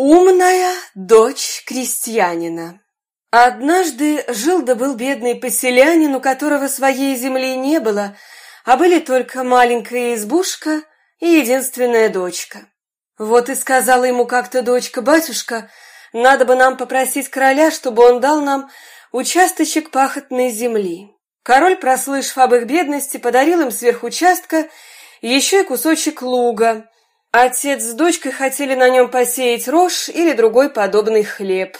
Умная дочь крестьянина Однажды жил да был бедный поселянин, у которого своей земли не было, а были только маленькая избушка и единственная дочка. Вот и сказала ему как-то дочка, «Батюшка, надо бы нам попросить короля, чтобы он дал нам участочек пахотной земли». Король, прослышав об их бедности, подарил им сверх участка еще и кусочек луга, Отец с дочкой хотели на нем посеять рожь или другой подобный хлеб.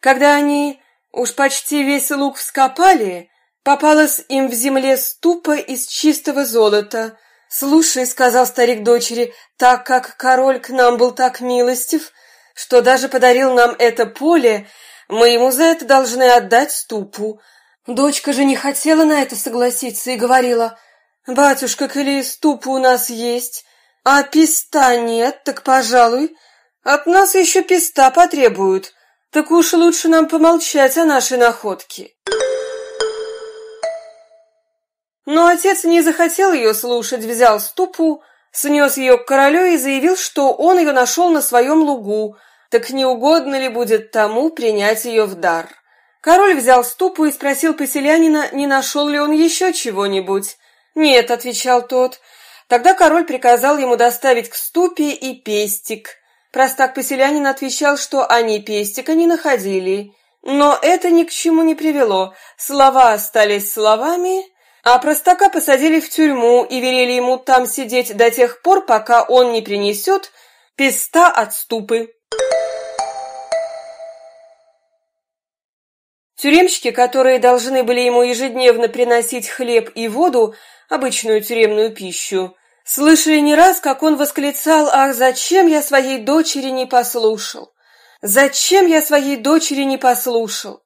Когда они уж почти весь луг вскопали, попалась им в земле ступа из чистого золота. «Слушай», — сказал старик дочери, — «так как король к нам был так милостив, что даже подарил нам это поле, мы ему за это должны отдать ступу». Дочка же не хотела на это согласиться и говорила, «Батюшка, коли ступа у нас есть, а писта нет, так, пожалуй, от нас еще писта потребуют. Так уж лучше нам помолчать о нашей находке. Но отец не захотел ее слушать, взял ступу, снес ее к королю и заявил, что он ее нашел на своем лугу, так не угодно ли будет тому принять ее в дар. Король взял ступу и спросил поселянина, не нашел ли он еще чего-нибудь. «Нет», — отвечал тот, — Тогда король приказал ему доставить к ступе и пестик. Простак-поселянин отвечал, что они пестика не находили. Но это ни к чему не привело. Слова остались словами, а простака посадили в тюрьму и велели ему там сидеть до тех пор, пока он не принесет песта от ступы. Тюремщики, которые должны были ему ежедневно приносить хлеб и воду, обычную тюремную пищу, слышали не раз, как он восклицал «Ах, зачем я своей дочери не послушал? Зачем я своей дочери не послушал?»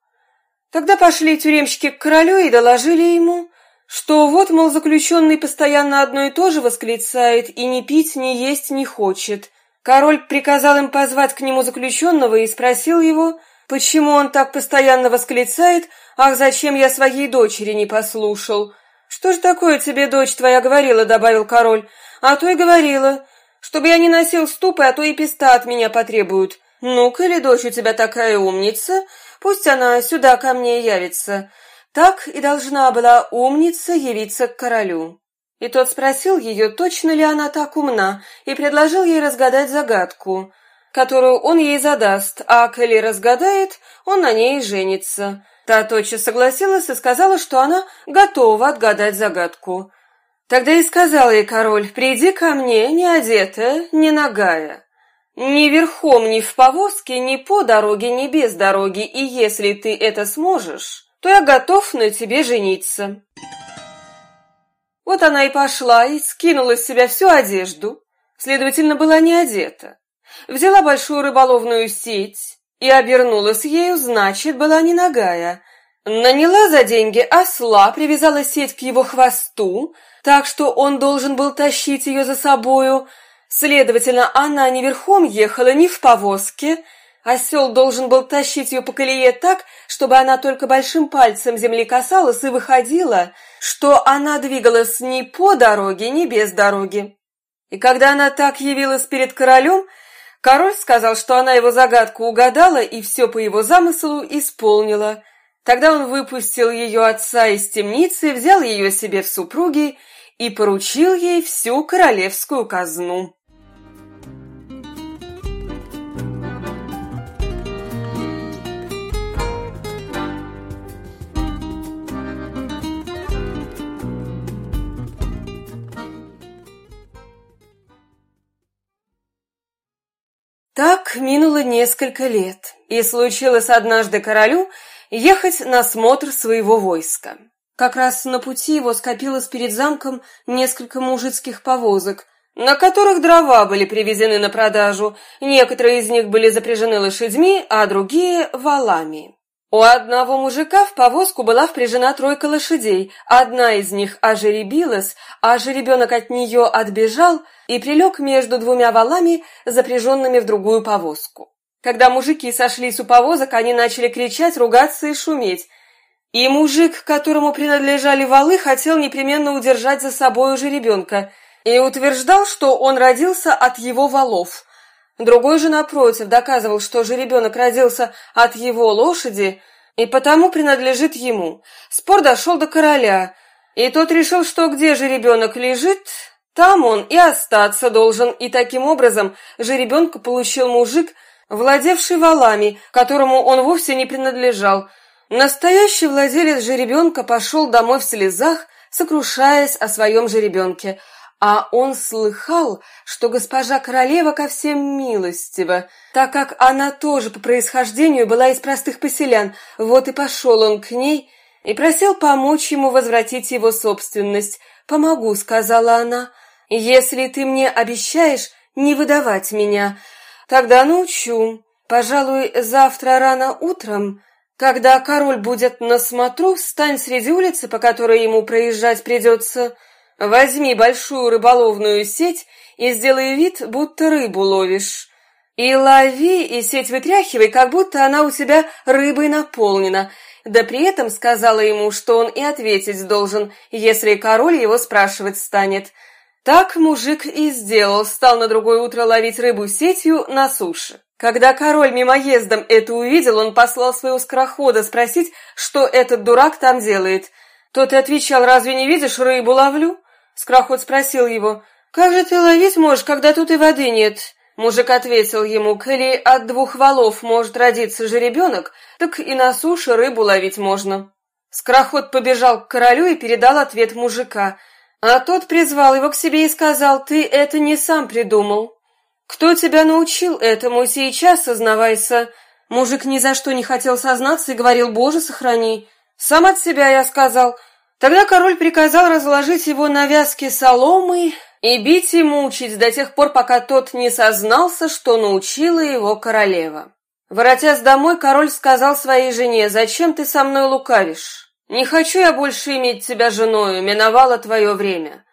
Тогда пошли тюремщики к королю и доложили ему, что вот, мол, заключенный постоянно одно и то же восклицает и ни пить, ни есть не хочет. Король приказал им позвать к нему заключенного и спросил его, почему он так постоянно восклицает «Ах, зачем я своей дочери не послушал?» «Что ж такое тебе дочь твоя говорила?» — добавил король. «А то и говорила, чтобы я не носил ступы, а то и песта от меня потребуют. Ну-ка, ли дочь у тебя такая умница, пусть она сюда ко мне явится». Так и должна была умница явиться к королю. И тот спросил ее, точно ли она так умна, и предложил ей разгадать загадку, которую он ей задаст, а коли разгадает, он на ней женится. Та тотчас согласилась и сказала, что она готова отгадать загадку. Тогда и сказал ей король, приди ко мне, не одетая, не нагая. Ни верхом, ни в повозке, ни по дороге, ни без дороги, и если ты это сможешь, то я готов на тебе жениться. Вот она и пошла, и скинула с себя всю одежду, следовательно, была не одета. Взяла большую рыболовную сеть, и обернулась ею, значит, была не нагая. Наняла за деньги осла, привязала сеть к его хвосту, так что он должен был тащить ее за собою. Следовательно, она не верхом ехала, ни в повозке. Осел должен был тащить ее по колее так, чтобы она только большим пальцем земли касалась и выходила, что она двигалась ни по дороге, ни без дороги. И когда она так явилась перед королем, Король сказал, что она его загадку угадала и все по его замыслу исполнила. Тогда он выпустил ее отца из темницы, взял ее себе в супруги и поручил ей всю королевскую казну. Так минуло несколько лет, и случилось однажды королю ехать на смотр своего войска. Как раз на пути его скопилось перед замком несколько мужицких повозок, на которых дрова были привезены на продажу, некоторые из них были запряжены лошадьми, а другие — валами. У одного мужика в повозку была впряжена тройка лошадей, одна из них ожеребилась, а жеребенок от нее отбежал и прилег между двумя валами, запряженными в другую повозку. Когда мужики сошлись у повозок, они начали кричать, ругаться и шуметь. И мужик, которому принадлежали валы, хотел непременно удержать за собой жеребенка и утверждал, что он родился от его валов. Другой же, напротив, доказывал, что жеребенок родился от его лошади и потому принадлежит ему. Спор дошел до короля, и тот решил, что где жеребенок лежит, там он и остаться должен, и таким образом жеребенка получил мужик, владевший валами, которому он вовсе не принадлежал. Настоящий владелец жеребенка пошел домой в слезах, сокрушаясь о своем жеребенке – а он слыхал, что госпожа королева ко всем милостива, так как она тоже по происхождению была из простых поселян, вот и пошел он к ней и просил помочь ему возвратить его собственность. «Помогу», — сказала она, — «если ты мне обещаешь не выдавать меня, тогда научу. Пожалуй, завтра рано утром, когда король будет на смотру, встань среди улицы, по которой ему проезжать придется». Возьми большую рыболовную сеть и сделай вид, будто рыбу ловишь. И лови, и сеть вытряхивай, как будто она у тебя рыбой наполнена. Да при этом сказала ему, что он и ответить должен, если король его спрашивать станет. Так мужик и сделал, стал на другое утро ловить рыбу сетью на суше. Когда король мимоездом это увидел, он послал своего скорохода спросить, что этот дурак там делает. Тот и отвечал, разве не видишь, рыбу ловлю? Скрохот спросил его, «Как же ты ловить можешь, когда тут и воды нет?» Мужик ответил ему, «Коли от двух валов может родиться жеребенок, так и на суше рыбу ловить можно». Скороход побежал к королю и передал ответ мужика, а тот призвал его к себе и сказал, «Ты это не сам придумал. Кто тебя научил этому, сейчас сознавайся». Мужик ни за что не хотел сознаться и говорил, «Боже, сохрани». «Сам от себя я сказал», Тогда король приказал разложить его на вязке соломы и бить и мучить до тех пор, пока тот не сознался, что научила его королева. Воротясь домой, король сказал своей жене, «Зачем ты со мной лукавишь? Не хочу я больше иметь тебя женою, миновало твое время.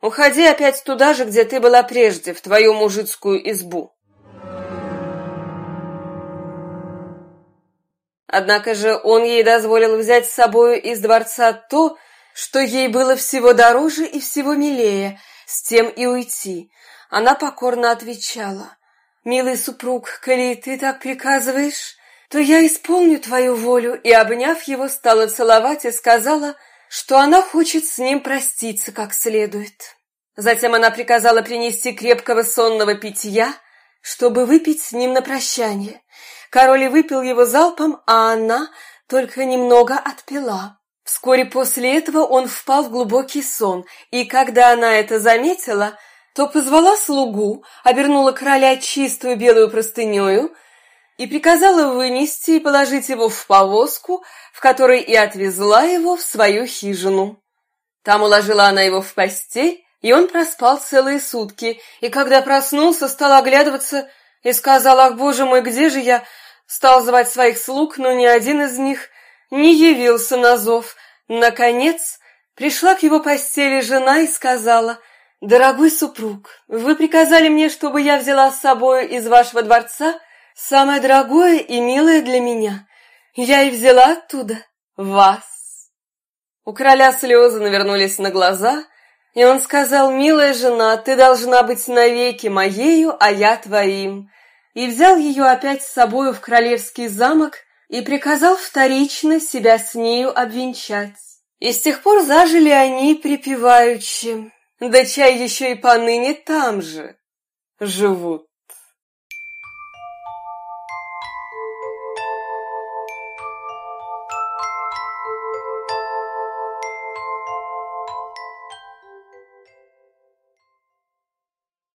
Уходи опять туда же, где ты была прежде, в твою мужицкую избу». Однако же он ей дозволил взять с собою из дворца то, что ей было всего дороже и всего милее, с тем и уйти. Она покорно отвечала, «Милый супруг, коли ты так приказываешь, то я исполню твою волю», и, обняв его, стала целовать и сказала, что она хочет с ним проститься как следует. Затем она приказала принести крепкого сонного питья, чтобы выпить с ним на прощание. Король выпил его залпом, а она только немного отпила. Вскоре после этого он впал в глубокий сон, и когда она это заметила, то позвала слугу, обернула короля чистую белую простынею и приказала вынести и положить его в повозку, в которой и отвезла его в свою хижину. Там уложила она его в постель, и он проспал целые сутки, и когда проснулся, стал оглядываться и сказал, «Ах, боже мой, где же я?» Стал звать своих слуг, но ни один из них не явился на зов. Наконец, пришла к его постели жена и сказала, «Дорогой супруг, вы приказали мне, чтобы я взяла с собой из вашего дворца самое дорогое и милое для меня. Я и взяла оттуда вас». У короля слезы навернулись на глаза, и он сказал, «Милая жена, ты должна быть навеки моею, а я твоим». И взял ее опять с собою в королевский замок, и приказал вторично себя с нею обвенчать. И с тех пор зажили они припеваючи, да чай еще и поныне там же живут.